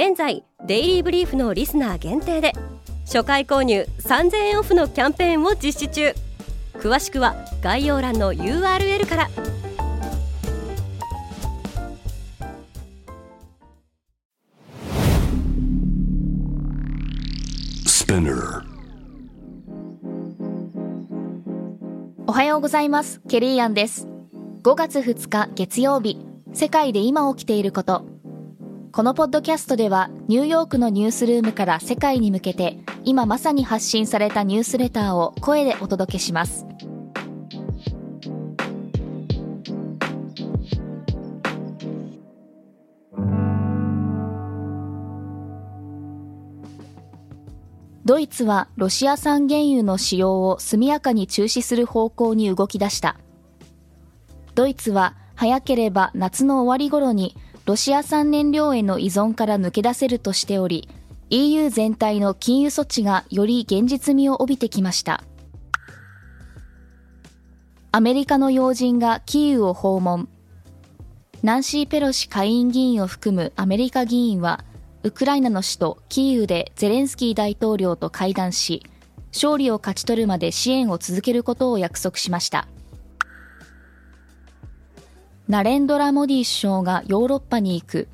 現在デイリーブリーフのリスナー限定で初回購入3000円オフのキャンペーンを実施中。詳しくは概要欄の URL から。おはようございます。ケリーアンです。5月2日月曜日。世界で今起きていることこのポッドキャストではニューヨークのニュースルームから世界に向けて今まさに発信されたニュースレターを声でお届けします。ドイツはロシア産原油の使用を速やかに中止する方向に動き出した。ドイツは早ければ夏の終わり頃にロシア産燃料への依存から抜け出せるとしており EU 全体の金融措置がより現実味を帯びてきました。アメリカの要人がキーウを訪問。ナンシー・ペロシ下院議員を含むアメリカ議員はウクライナの首都キーウでゼレンスキー大統領と会談し勝利を勝ち取るまで支援を続けることを約束しました。ナレンドラ・モディ首相がヨーロッパに行く。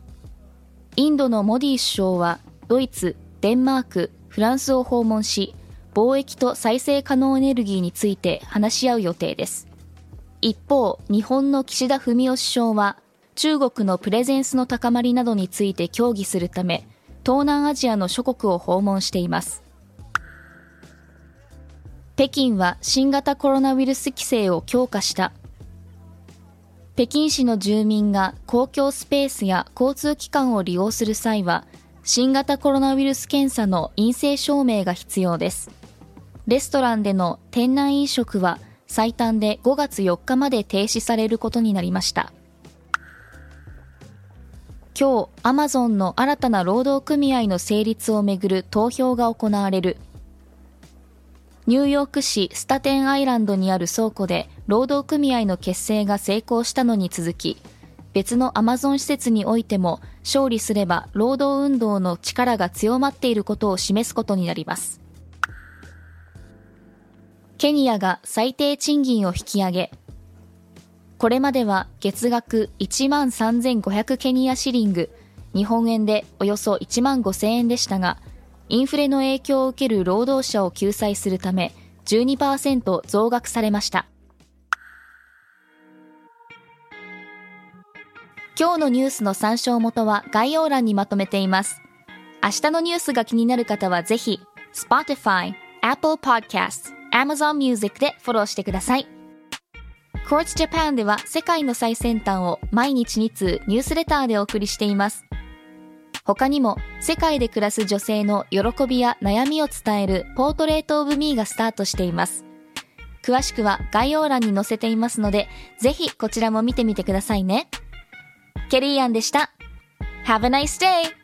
インドのモディ首相はドイツ、デンマーク、フランスを訪問し、貿易と再生可能エネルギーについて話し合う予定です。一方、日本の岸田文雄首相は、中国のプレゼンスの高まりなどについて協議するため、東南アジアの諸国を訪問しています。北京は新型コロナウイルス規制を強化した北京市の住民が公共スペースや交通機関を利用する際は、新型コロナウイルス検査の陰性証明が必要です。レストランでの店内飲食は最短で5月4日まで停止されることになりました。今日、アマゾンの新たな労働組合の成立をめぐる投票が行われるニューヨーク市スタテンアイランドにある倉庫で労働組合の結成が成功したのに続き、別のアマゾン施設においても勝利すれば労働運動の力が強まっていることを示すことになります。ケニアが最低賃金を引き上げ、これまでは月額1万3500ケニアシリング、日本円でおよそ1万5000円でしたが、インフレの影響を受ける労働者を救済するため12%増額されました。今日のニュースの参照元は概要欄にまとめています。明日のニュースが気になる方はぜひ Spotify、Apple Podcasts、Amazon Music でフォローしてください。Quartz Japan では世界の最先端を毎日2通ニュースレターでお送りしています。他にも世界で暮らす女性の喜びや悩みを伝えるポートレートオブミーがスタートしています。詳しくは概要欄に載せていますので、ぜひこちらも見てみてくださいね。ケリーアンでした。Have a nice day!